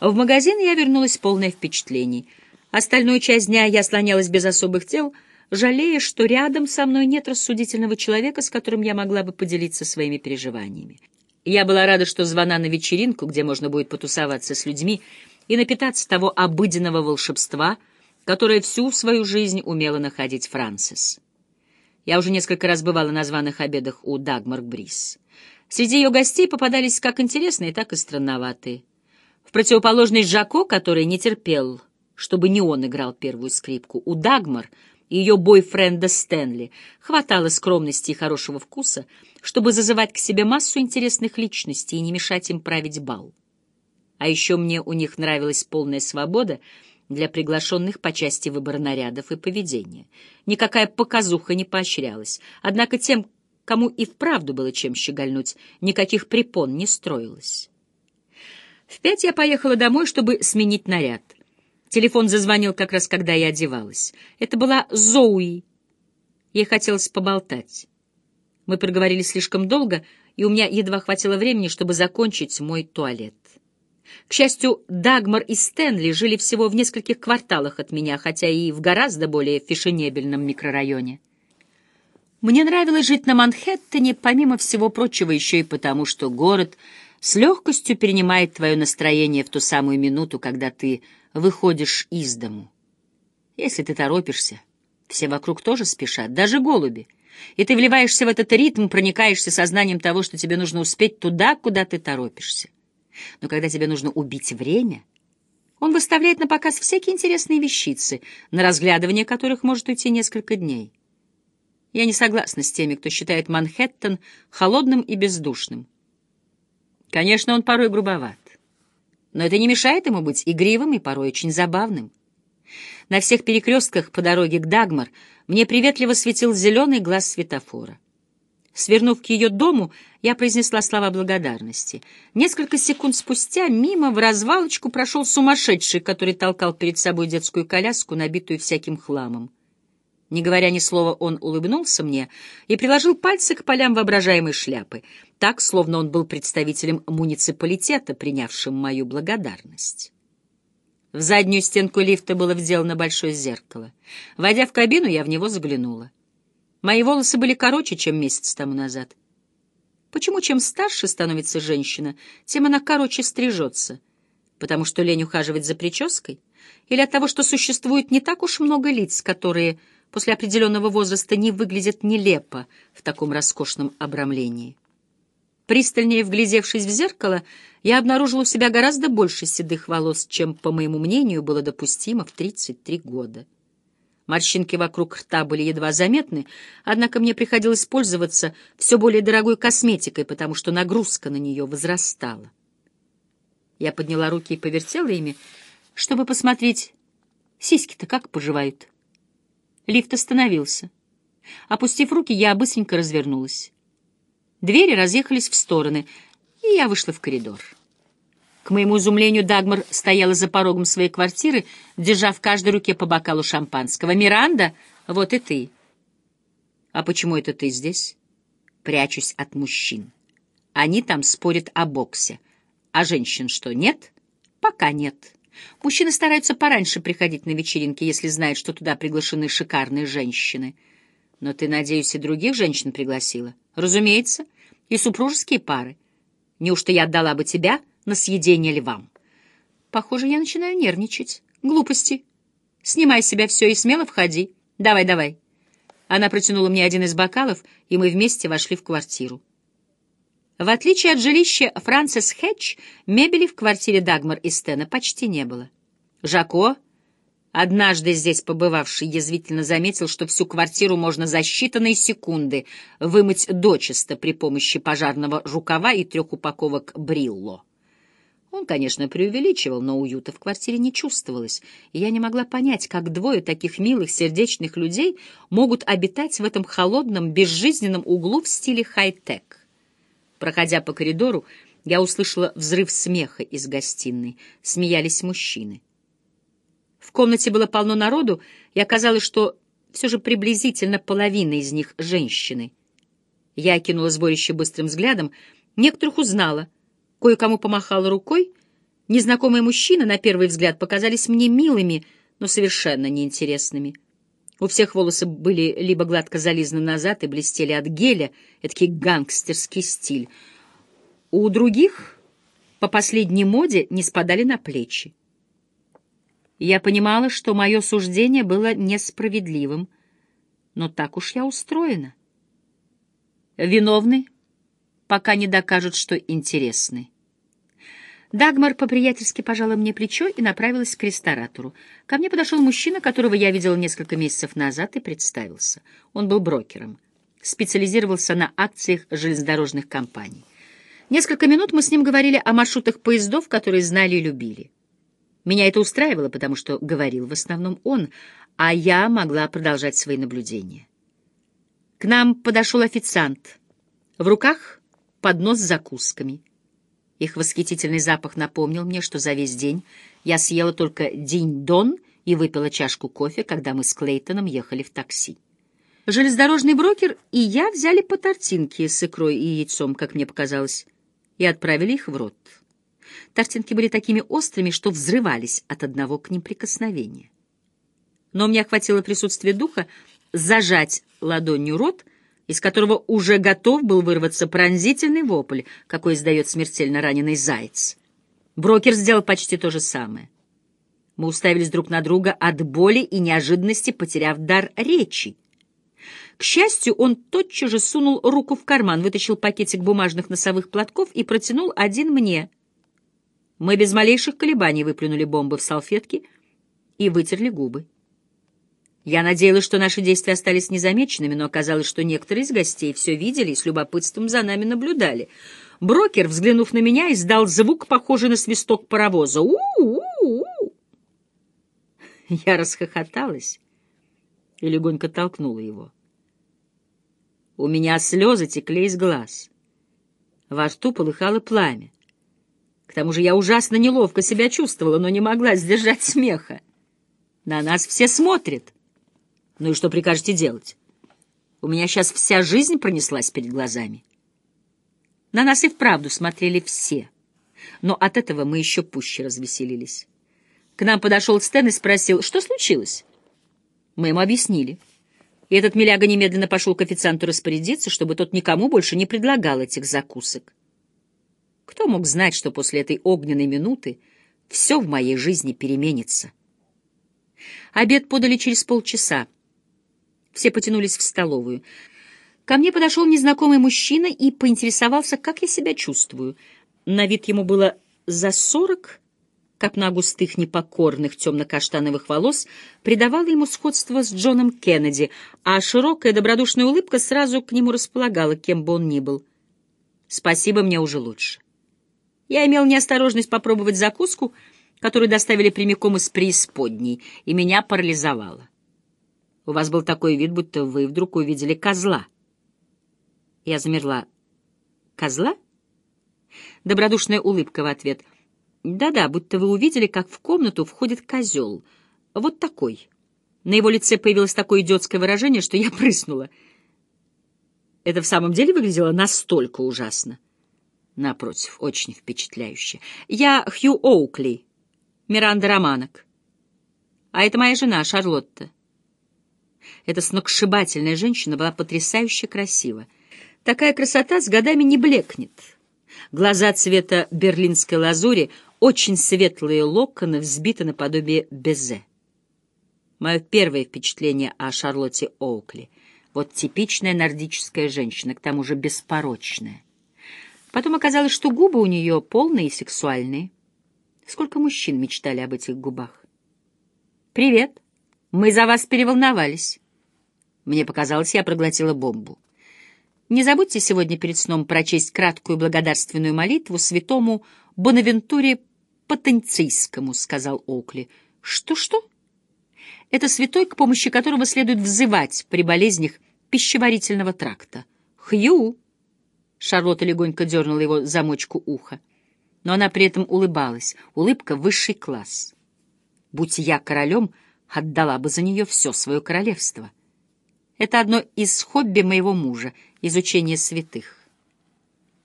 В магазин я вернулась полное впечатлений. Остальную часть дня я слонялась без особых дел, жалея, что рядом со мной нет рассудительного человека, с которым я могла бы поделиться своими переживаниями. Я была рада, что звона на вечеринку, где можно будет потусоваться с людьми и напитаться того обыденного волшебства, которое всю свою жизнь умела находить Франсис. Я уже несколько раз бывала на званых обедах у Дагмар Брис. Среди ее гостей попадались как интересные, так и странноватые. В противоположность Жако, который не терпел, чтобы не он играл первую скрипку, у Дагмар и ее бойфренда Стэнли хватало скромности и хорошего вкуса, чтобы зазывать к себе массу интересных личностей и не мешать им править бал. А еще мне у них нравилась полная свобода для приглашенных по части выбора нарядов и поведения. Никакая показуха не поощрялась, однако тем, кому и вправду было чем щегольнуть, никаких препон не строилось. В пять я поехала домой, чтобы сменить наряд. Телефон зазвонил как раз, когда я одевалась. Это была Зоуи. Ей хотелось поболтать. Мы проговорили слишком долго, и у меня едва хватило времени, чтобы закончить мой туалет. К счастью, Дагмар и Стэнли жили всего в нескольких кварталах от меня, хотя и в гораздо более фешенебельном микрорайоне. Мне нравилось жить на Манхэттене, помимо всего прочего, еще и потому, что город — с легкостью перенимает твое настроение в ту самую минуту, когда ты выходишь из дому. Если ты торопишься, все вокруг тоже спешат, даже голуби, и ты вливаешься в этот ритм, проникаешься сознанием того, что тебе нужно успеть туда, куда ты торопишься. Но когда тебе нужно убить время, он выставляет на показ всякие интересные вещицы, на разглядывание которых может уйти несколько дней. Я не согласна с теми, кто считает Манхэттен холодным и бездушным. Конечно, он порой грубоват. Но это не мешает ему быть игривым и порой очень забавным. На всех перекрестках по дороге к Дагмар мне приветливо светил зеленый глаз светофора. Свернув к ее дому, я произнесла слова благодарности. Несколько секунд спустя мимо в развалочку прошел сумасшедший, который толкал перед собой детскую коляску, набитую всяким хламом. Не говоря ни слова, он улыбнулся мне и приложил пальцы к полям воображаемой шляпы, так, словно он был представителем муниципалитета, принявшим мою благодарность. В заднюю стенку лифта было вделано большое зеркало. Войдя в кабину, я в него заглянула. Мои волосы были короче, чем месяц тому назад. Почему чем старше становится женщина, тем она короче стрижется? Потому что лень ухаживать за прической? Или от того, что существует не так уж много лиц, которые после определенного возраста не выглядят нелепо в таком роскошном обрамлении. Пристальнее вглядевшись в зеркало, я обнаружила у себя гораздо больше седых волос, чем, по моему мнению, было допустимо в 33 года. Морщинки вокруг рта были едва заметны, однако мне приходилось пользоваться все более дорогой косметикой, потому что нагрузка на нее возрастала. Я подняла руки и повертела ими, чтобы посмотреть, сиськи-то как поживают. Лифт остановился. Опустив руки, я быстренько развернулась. Двери разъехались в стороны, и я вышла в коридор. К моему изумлению, Дагмар стояла за порогом своей квартиры, держа в каждой руке по бокалу шампанского. «Миранда, вот и ты». «А почему это ты здесь?» «Прячусь от мужчин. Они там спорят о боксе. А женщин что, нет?» «Пока нет». Мужчины стараются пораньше приходить на вечеринки, если знают, что туда приглашены шикарные женщины. Но ты, надеюсь, и других женщин пригласила? Разумеется, и супружеские пары. Неужто я отдала бы тебя на съедение львам? Похоже, я начинаю нервничать. Глупости. Снимай с себя все и смело входи. Давай, давай. Она протянула мне один из бокалов, и мы вместе вошли в квартиру. В отличие от жилища Фрэнсис Хэтч, мебели в квартире Дагмар и Стена почти не было. Жако, однажды здесь побывавший, язвительно заметил, что всю квартиру можно за считанные секунды вымыть дочисто при помощи пожарного рукава и трех упаковок Брилло. Он, конечно, преувеличивал, но уюта в квартире не чувствовалось, и я не могла понять, как двое таких милых, сердечных людей могут обитать в этом холодном, безжизненном углу в стиле хай-тек. Проходя по коридору, я услышала взрыв смеха из гостиной. Смеялись мужчины. В комнате было полно народу, и оказалось, что все же приблизительно половина из них — женщины. Я окинула сборище быстрым взглядом, некоторых узнала, кое-кому помахала рукой, Незнакомые мужчины, на первый взгляд, показались мне милыми, но совершенно неинтересными. У всех волосы были либо гладко зализаны назад и блестели от геля, эдакий гангстерский стиль. У других, по последней моде, не спадали на плечи. Я понимала, что мое суждение было несправедливым, но так уж я устроена. Виновны, пока не докажут, что интересны. Дагмар по-приятельски пожала мне плечо и направилась к ресторатору. Ко мне подошел мужчина, которого я видела несколько месяцев назад, и представился. Он был брокером. Специализировался на акциях железнодорожных компаний. Несколько минут мы с ним говорили о маршрутах поездов, которые знали и любили. Меня это устраивало, потому что говорил в основном он, а я могла продолжать свои наблюдения. К нам подошел официант. В руках поднос с закусками. Их восхитительный запах напомнил мне, что за весь день я съела только динь-дон и выпила чашку кофе, когда мы с Клейтоном ехали в такси. Железнодорожный брокер и я взяли по тортинке с икрой и яйцом, как мне показалось, и отправили их в рот. Тортинки были такими острыми, что взрывались от одного к ним прикосновения. Но мне хватило присутствия духа зажать ладонью рот — из которого уже готов был вырваться пронзительный вопль, какой издает смертельно раненый заяц. Брокер сделал почти то же самое. Мы уставились друг на друга от боли и неожиданности, потеряв дар речи. К счастью, он тотчас же сунул руку в карман, вытащил пакетик бумажных носовых платков и протянул один мне. Мы без малейших колебаний выплюнули бомбы в салфетки и вытерли губы. Я надеялась, что наши действия остались незамеченными, но оказалось, что некоторые из гостей все видели и с любопытством за нами наблюдали. Брокер, взглянув на меня, издал звук, похожий на свисток паровоза. «У-у-у!» Я расхохоталась и легонько толкнула его. У меня слезы текли из глаз. Во рту полыхало пламя. К тому же я ужасно неловко себя чувствовала, но не могла сдержать смеха. На нас все смотрят. Ну и что прикажете делать? У меня сейчас вся жизнь пронеслась перед глазами. На нас и вправду смотрели все, но от этого мы еще пуще развеселились. К нам подошел Стэн и спросил, что случилось? Мы ему объяснили. И этот миляга немедленно пошел к официанту распорядиться, чтобы тот никому больше не предлагал этих закусок. Кто мог знать, что после этой огненной минуты все в моей жизни переменится? Обед подали через полчаса. Все потянулись в столовую. Ко мне подошел незнакомый мужчина и поинтересовался, как я себя чувствую. На вид ему было за сорок, копна густых непокорных темно-каштановых волос придавала ему сходство с Джоном Кеннеди, а широкая добродушная улыбка сразу к нему располагала, кем бы он ни был. «Спасибо, мне уже лучше». Я имел неосторожность попробовать закуску, которую доставили прямиком из преисподней, и меня парализовало. У вас был такой вид, будто вы вдруг увидели козла. Я замерла. Козла? Добродушная улыбка в ответ. Да-да, будто вы увидели, как в комнату входит козел. Вот такой. На его лице появилось такое идиотское выражение, что я прыснула. Это в самом деле выглядело настолько ужасно. Напротив, очень впечатляюще. Я Хью Оукли, Миранда Романок. А это моя жена, Шарлотта. Эта сногсшибательная женщина была потрясающе красива. Такая красота с годами не блекнет. Глаза цвета берлинской лазури, очень светлые локоны взбиты наподобие безе. Мое первое впечатление о Шарлотте Оукли — вот типичная нордическая женщина, к тому же беспорочная. Потом оказалось, что губы у нее полные и сексуальные. Сколько мужчин мечтали об этих губах? «Привет! Мы за вас переволновались». Мне показалось, я проглотила бомбу. Не забудьте сегодня перед сном прочесть краткую благодарственную молитву святому Бонавентуре Потенцийскому, — сказал Окли. Что-что? Это святой, к помощи которого следует взывать при болезнях пищеварительного тракта. Хью! Шарлотта легонько дернула его замочку уха. Но она при этом улыбалась. Улыбка — высший класс. Будь я королем, отдала бы за нее все свое королевство. Это одно из хобби моего мужа — изучение святых.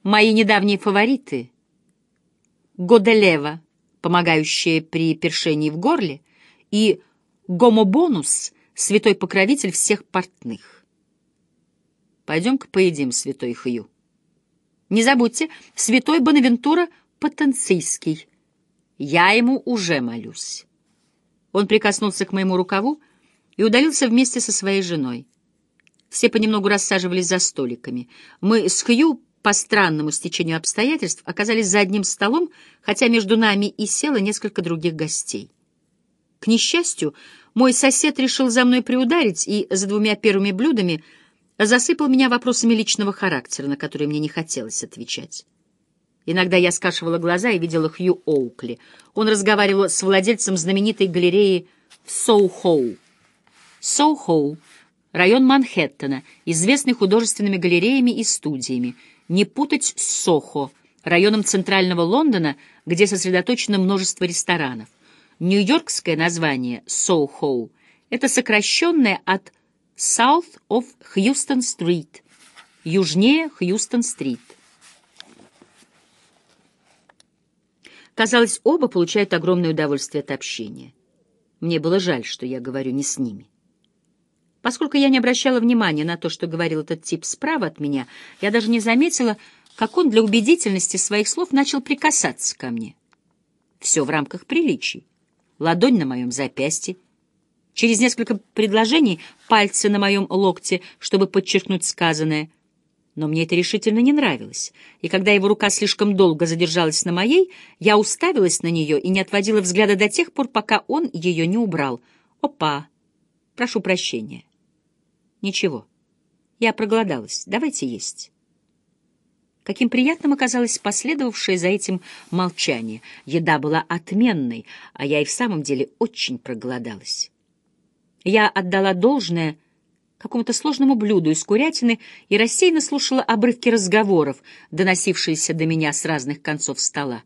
Мои недавние фавориты — Годелева, помогающее при першении в горле, и гомобонус, святой покровитель всех портных. Пойдем-ка поедим, святой Хью. Не забудьте, святой Бонавентура Потенцийский. Я ему уже молюсь. Он прикоснулся к моему рукаву и удалился вместе со своей женой. Все понемногу рассаживались за столиками. Мы с Хью по странному стечению обстоятельств оказались за одним столом, хотя между нами и село несколько других гостей. К несчастью, мой сосед решил за мной приударить и за двумя первыми блюдами засыпал меня вопросами личного характера, на которые мне не хотелось отвечать. Иногда я скашивала глаза и видела Хью Оукли. Он разговаривал с владельцем знаменитой галереи в Соу-Хоу. Соу-Хоу — район Манхэттена, известный художественными галереями и студиями. Не путать с Сохо, районом центрального Лондона, где сосредоточено множество ресторанов. Нью-Йоркское название Соу-Хоу — это сокращенное от South of Houston Street, южнее Хьюстон-стрит. Казалось, оба получают огромное удовольствие от общения. Мне было жаль, что я говорю не с ними. Поскольку я не обращала внимания на то, что говорил этот тип справа от меня, я даже не заметила, как он для убедительности своих слов начал прикасаться ко мне. Все в рамках приличий. Ладонь на моем запястье. Через несколько предложений пальцы на моем локте, чтобы подчеркнуть сказанное — но мне это решительно не нравилось, и когда его рука слишком долго задержалась на моей, я уставилась на нее и не отводила взгляда до тех пор, пока он ее не убрал. «Опа! Прошу прощения». «Ничего. Я проголодалась. Давайте есть». Каким приятным оказалось последовавшее за этим молчание. Еда была отменной, а я и в самом деле очень проголодалась. Я отдала должное — какому-то сложному блюду из курятины и рассеянно слушала обрывки разговоров, доносившиеся до меня с разных концов стола.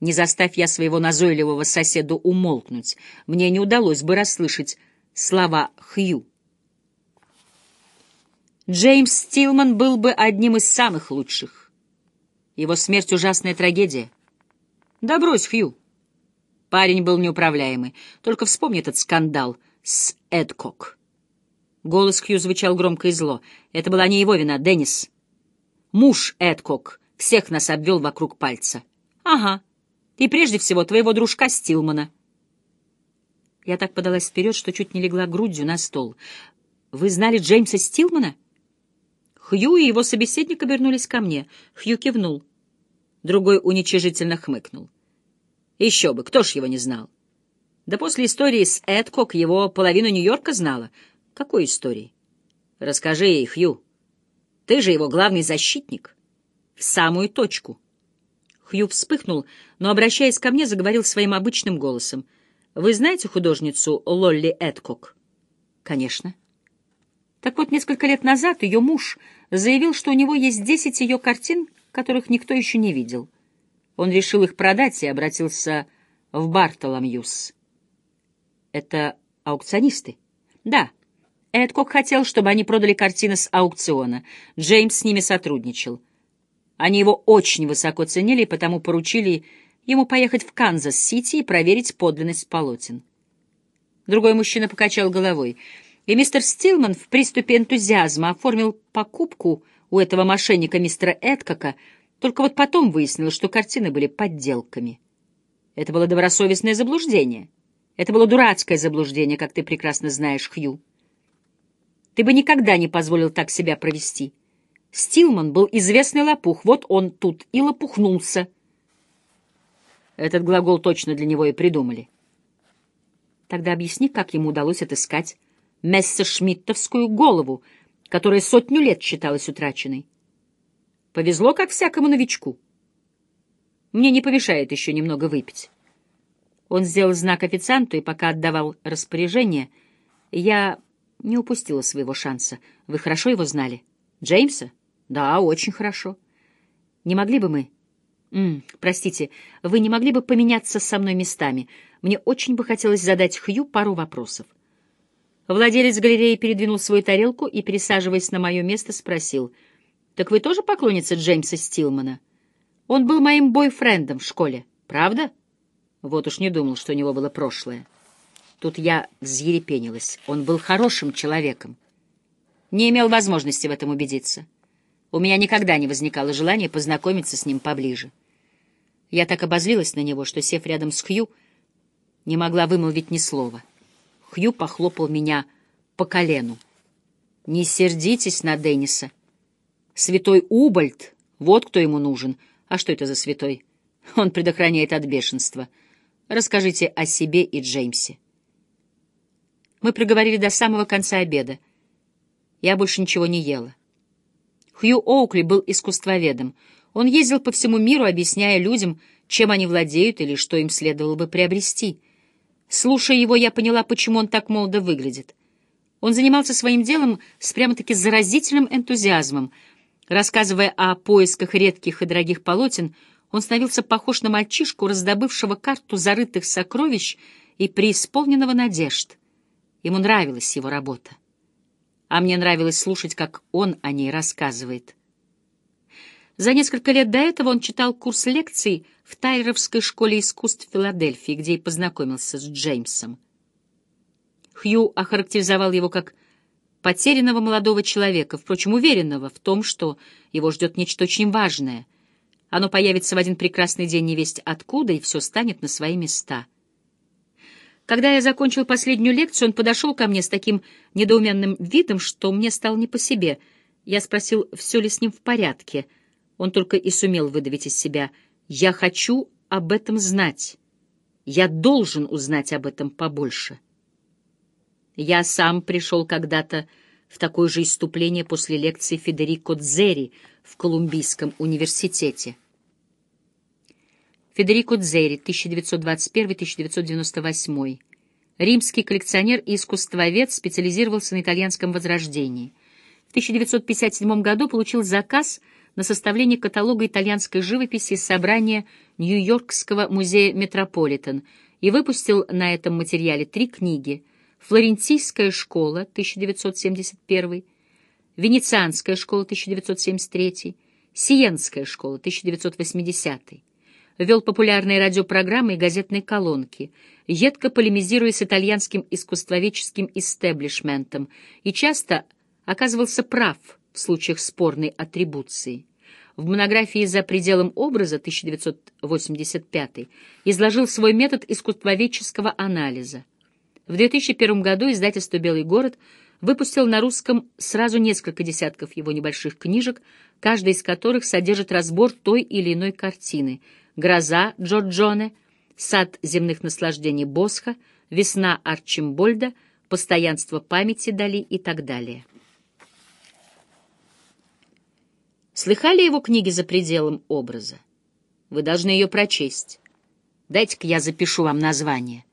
Не заставь я своего назойливого соседа умолкнуть, мне не удалось бы расслышать слова Хью. Джеймс Стилман был бы одним из самых лучших. Его смерть — ужасная трагедия. Да брось, Хью. Парень был неуправляемый. Только вспомни этот скандал с Эдкок. Голос Хью звучал громко и зло. Это была не его вина, Деннис. Муж Эдкок всех нас обвел вокруг пальца. Ага. И прежде всего твоего дружка Стилмана. Я так подалась вперед, что чуть не легла грудью на стол. Вы знали Джеймса Стилмана? Хью и его собеседник обернулись ко мне. Хью кивнул. Другой уничижительно хмыкнул. Еще бы, кто ж его не знал? Да после истории с Эдкок его половину Нью-Йорка знала — какой истории? Расскажи ей, Хью. Ты же его главный защитник. В самую точку. Хью вспыхнул, но, обращаясь ко мне, заговорил своим обычным голосом. Вы знаете художницу Лолли Эдкок? Конечно. Так вот, несколько лет назад ее муж заявил, что у него есть десять ее картин, которых никто еще не видел. Он решил их продать и обратился в Бартоломьюс. Это аукционисты? Да. Эдкок хотел, чтобы они продали картины с аукциона. Джеймс с ними сотрудничал. Они его очень высоко ценили, и потому поручили ему поехать в Канзас-Сити и проверить подлинность полотен. Другой мужчина покачал головой, и мистер Стилман в приступе энтузиазма оформил покупку у этого мошенника мистера Эдкока, только вот потом выяснилось, что картины были подделками. Это было добросовестное заблуждение. Это было дурацкое заблуждение, как ты прекрасно знаешь, Хью. Ты бы никогда не позволил так себя провести. Стилман был известный лопух, вот он тут и лопухнулся. Этот глагол точно для него и придумали. Тогда объясни, как ему удалось отыскать мессершмиттовскую голову, которая сотню лет считалась утраченной. Повезло, как всякому новичку. Мне не помешает еще немного выпить. Он сделал знак официанту, и пока отдавал распоряжение, я не упустила своего шанса. Вы хорошо его знали? Джеймса? Да, очень хорошо. Не могли бы мы... М -м, простите, вы не могли бы поменяться со мной местами? Мне очень бы хотелось задать Хью пару вопросов. Владелец галереи передвинул свою тарелку и, пересаживаясь на мое место, спросил. «Так вы тоже поклонница Джеймса Стилмана? Он был моим бойфрендом в школе, правда?» Вот уж не думал, что у него было прошлое. Тут я взъерепенилась. Он был хорошим человеком. Не имел возможности в этом убедиться. У меня никогда не возникало желания познакомиться с ним поближе. Я так обозлилась на него, что, сев рядом с Хью, не могла вымолвить ни слова. Хью похлопал меня по колену. «Не сердитесь на Денниса. Святой Убальд, вот кто ему нужен. А что это за святой? Он предохраняет от бешенства. Расскажите о себе и Джеймсе». Мы проговорили до самого конца обеда. Я больше ничего не ела. Хью Оукли был искусствоведом. Он ездил по всему миру, объясняя людям, чем они владеют или что им следовало бы приобрести. Слушая его, я поняла, почему он так молодо выглядит. Он занимался своим делом с прямо-таки заразительным энтузиазмом. Рассказывая о поисках редких и дорогих полотен, он становился похож на мальчишку, раздобывшего карту зарытых сокровищ и преисполненного надежд. Ему нравилась его работа а мне нравилось слушать, как он о ней рассказывает. За несколько лет до этого он читал курс лекций в Тайлеровской школе искусств Филадельфии, где и познакомился с Джеймсом. Хью охарактеризовал его как потерянного молодого человека, впрочем, уверенного в том, что его ждет нечто очень важное. Оно появится в один прекрасный день невесть откуда, и все станет на свои места — когда я закончил последнюю лекцию, он подошел ко мне с таким недоуменным видом, что мне стало не по себе. Я спросил, все ли с ним в порядке. Он только и сумел выдавить из себя. «Я хочу об этом знать. Я должен узнать об этом побольше». Я сам пришел когда-то в такое же иступление после лекции Федерико Дзери в Колумбийском университете. Федерико Дзери, 1921-1998. Римский коллекционер и искусствовед, специализировался на итальянском возрождении. В 1957 году получил заказ на составление каталога итальянской живописи из собрания Нью-Йоркского музея Метрополитен и выпустил на этом материале три книги. «Флорентийская школа» 1971, «Венецианская школа» 1973, «Сиенская школа» 1980 вел популярные радиопрограммы и газетные колонки, едко полемизируя с итальянским искусствоведческим истеблишментом, и часто оказывался прав в случаях спорной атрибуции. В монографии «За пределом образа» 1985 изложил свой метод искусствоведческого анализа. В 2001 году издательство «Белый город» выпустил на русском сразу несколько десятков его небольших книжек, каждая из которых содержит разбор той или иной картины — «Гроза» Джорджоне, «Сад земных наслаждений» Босха, «Весна» Арчимбольда, «Постоянство памяти» Дали и так далее. Слыхали его книги за пределом образа? Вы должны ее прочесть. Дайте-ка я запишу вам название.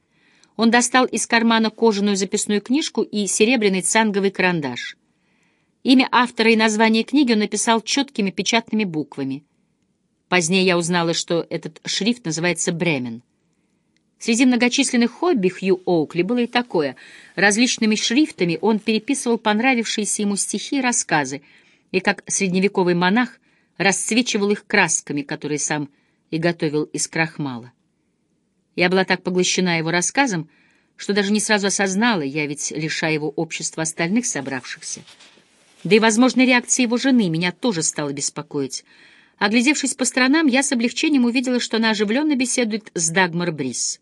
Он достал из кармана кожаную записную книжку и серебряный цанговый карандаш. Имя автора и название книги он написал четкими печатными буквами. Позднее я узнала, что этот шрифт называется «Бремен». Среди многочисленных хобби Хью Оукли было и такое. Различными шрифтами он переписывал понравившиеся ему стихи и рассказы, и как средневековый монах расцвечивал их красками, которые сам и готовил из крахмала. Я была так поглощена его рассказом, что даже не сразу осознала, я ведь лишаю его общества остальных собравшихся. Да и возможной реакции его жены меня тоже стало беспокоить — Оглядевшись по сторонам, я с облегчением увидела, что она оживленно беседует с Дагмар Брис.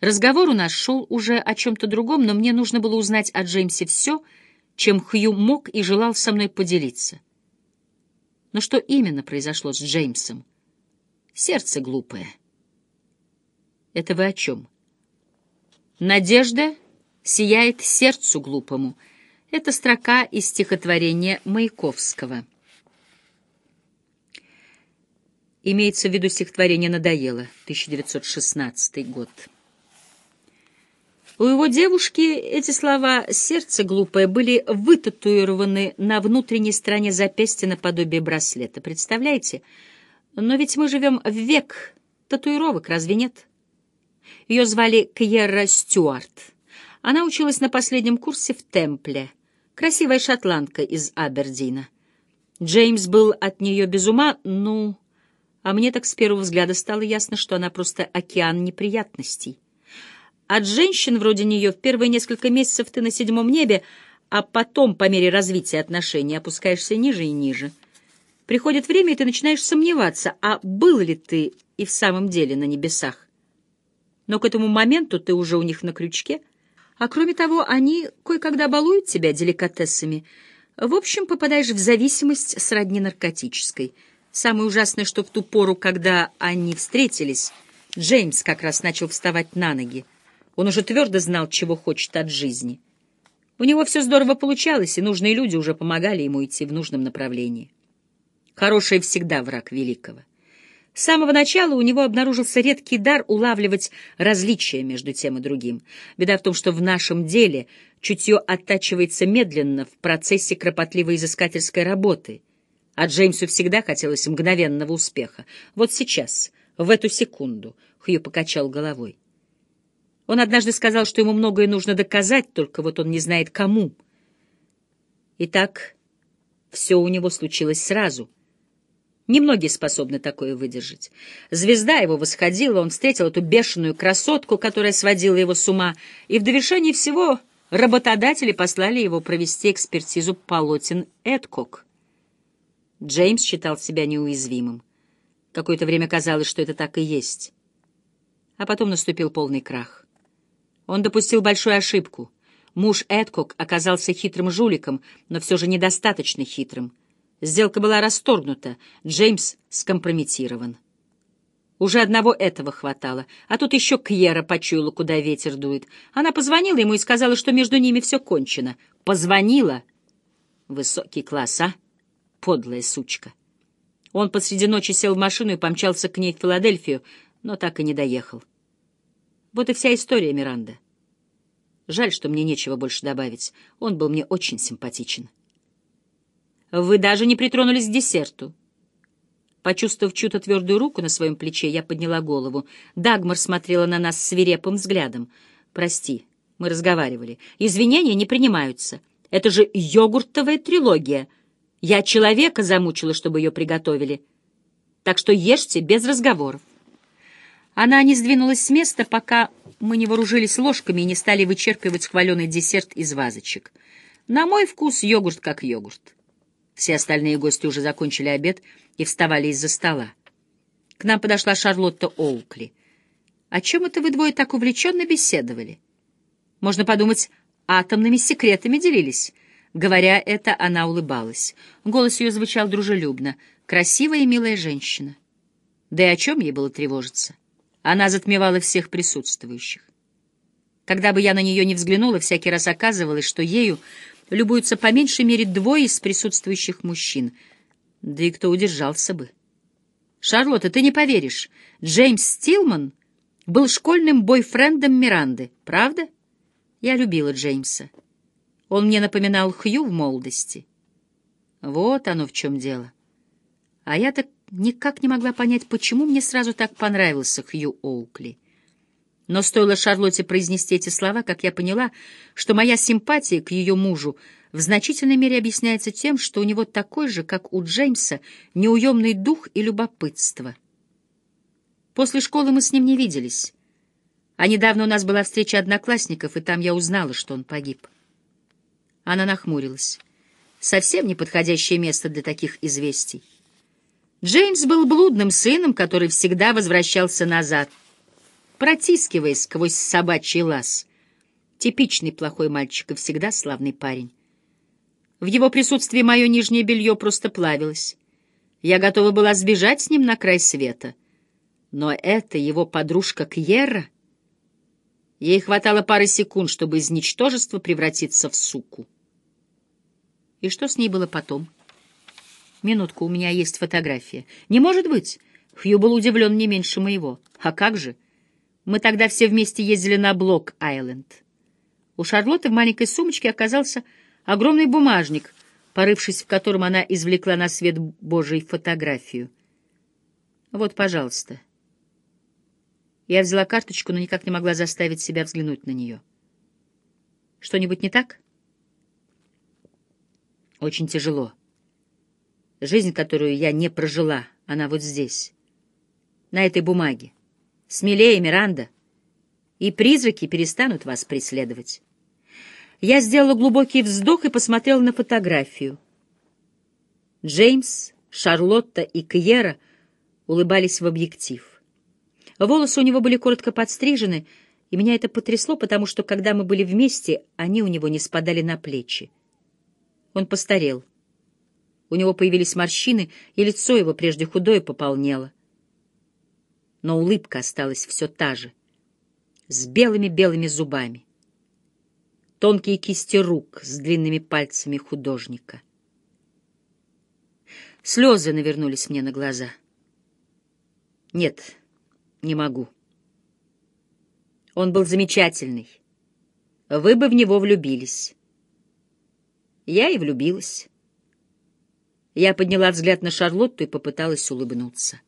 Разговор у нас шел уже о чем-то другом, но мне нужно было узнать о Джеймсе все, чем Хью мог и желал со мной поделиться. Но что именно произошло с Джеймсом? Сердце глупое. Это вы о чем? Надежда сияет сердцу глупому. Это строка из стихотворения Маяковского. Имеется в виду стихотворение «Надоело», 1916 год. У его девушки эти слова «сердце глупое» были вытатуированы на внутренней стороне запястья наподобие браслета. Представляете? Но ведь мы живем в век татуировок, разве нет? Ее звали Кьерра Стюарт. Она училась на последнем курсе в Темпле. Красивая шотландка из Абердина. Джеймс был от нее без ума, ну... А мне так с первого взгляда стало ясно, что она просто океан неприятностей. От женщин вроде нее в первые несколько месяцев ты на седьмом небе, а потом, по мере развития отношений, опускаешься ниже и ниже. Приходит время, и ты начинаешь сомневаться, а был ли ты и в самом деле на небесах. Но к этому моменту ты уже у них на крючке, а кроме того, они кое-когда балуют тебя деликатесами. В общем, попадаешь в зависимость сродни наркотической. Самое ужасное, что в ту пору, когда они встретились, Джеймс как раз начал вставать на ноги. Он уже твердо знал, чего хочет от жизни. У него все здорово получалось, и нужные люди уже помогали ему идти в нужном направлении. Хороший всегда враг великого. С самого начала у него обнаружился редкий дар улавливать различия между тем и другим. Беда в том, что в нашем деле чутье оттачивается медленно в процессе кропотливой изыскательской работы, а Джеймсу всегда хотелось мгновенного успеха. Вот сейчас, в эту секунду, Хью покачал головой. Он однажды сказал, что ему многое нужно доказать, только вот он не знает кому. Итак, все у него случилось сразу. Немногие способны такое выдержать. Звезда его восходила, он встретил эту бешеную красотку, которая сводила его с ума, и в довершении всего работодатели послали его провести экспертизу полотен Эдкок. Джеймс считал себя неуязвимым. Какое-то время казалось, что это так и есть. А потом наступил полный крах. Он допустил большую ошибку. Муж Эдкок оказался хитрым жуликом, но все же недостаточно хитрым. Сделка была расторгнута, Джеймс скомпрометирован. Уже одного этого хватало, а тут еще Кьера почуяла, куда ветер дует. Она позвонила ему и сказала, что между ними все кончено. Позвонила? Высокий класс, а? Подлая сучка. Он посреди ночи сел в машину и помчался к ней в Филадельфию, но так и не доехал. Вот и вся история Миранда. Жаль, что мне нечего больше добавить. Он был мне очень симпатичен. Вы даже не притронулись к десерту. Почувствовав чью-то твердую руку на своем плече, я подняла голову. Дагмар смотрела на нас свирепым взглядом. «Прости, мы разговаривали. Извинения не принимаются. Это же йогуртовая трилогия. Я человека замучила, чтобы ее приготовили. Так что ешьте без разговоров». Она не сдвинулась с места, пока мы не вооружились ложками и не стали вычерпывать хваленый десерт из вазочек. На мой вкус йогурт как йогурт. Все остальные гости уже закончили обед и вставали из-за стола. К нам подошла Шарлотта Оукли. «О чем это вы двое так увлеченно беседовали? Можно подумать, атомными секретами делились». Говоря это, она улыбалась. Голос ее звучал дружелюбно. Красивая и милая женщина. Да и о чем ей было тревожиться? Она затмевала всех присутствующих. Когда бы я на нее не взглянула, всякий раз оказывалось, что ею любуются по меньшей мере двое из присутствующих мужчин. Да и кто удержался бы? Шарлотта, ты не поверишь, Джеймс Стилман был школьным бойфрендом Миранды, правда? Я любила Джеймса. Он мне напоминал Хью в молодости. Вот оно в чем дело. А я так никак не могла понять, почему мне сразу так понравился Хью Оукли. Но стоило Шарлотте произнести эти слова, как я поняла, что моя симпатия к ее мужу в значительной мере объясняется тем, что у него такой же, как у Джеймса, неуемный дух и любопытство. После школы мы с ним не виделись. А недавно у нас была встреча одноклассников, и там я узнала, что он погиб. Она нахмурилась. Совсем неподходящее место для таких известий. Джеймс был блудным сыном, который всегда возвращался назад, протискиваясь сквозь собачий лаз. Типичный плохой мальчик и всегда славный парень. В его присутствии мое нижнее белье просто плавилось. Я готова была сбежать с ним на край света. Но это его подружка Кьерра. Ей хватало пары секунд, чтобы из ничтожества превратиться в суку. И что с ней было потом? — Минутку, у меня есть фотография. Не может быть. Хью был удивлен не меньше моего. А как же? Мы тогда все вместе ездили на Блок-Айленд. У Шарлотты в маленькой сумочке оказался огромный бумажник, порывшись в котором она извлекла на свет Божий фотографию. Вот, пожалуйста. Я взяла карточку, но никак не могла заставить себя взглянуть на нее. Что-нибудь не так? Очень тяжело. Жизнь, которую я не прожила, она вот здесь. на этой бумаге. Смелее, Миранда, и призраки перестанут вас преследовать. Я сделала глубокий вздох и посмотрела на фотографию. Джеймс, Шарлотта и Кьера улыбались в объектив. Волосы у него были коротко подстрижены, и меня это потрясло, потому что, когда мы были вместе, они у него не спадали на плечи. Он постарел. У него появились морщины, и лицо его, прежде худое, пополнело. Но улыбка осталась все та же, с белыми-белыми зубами. Тонкие кисти рук с длинными пальцами художника. Слезы навернулись мне на глаза. Нет, не могу. Он был замечательный. Вы бы в него влюбились. Я и влюбилась. Я подняла взгляд на Шарлотту и попыталась улыбнуться.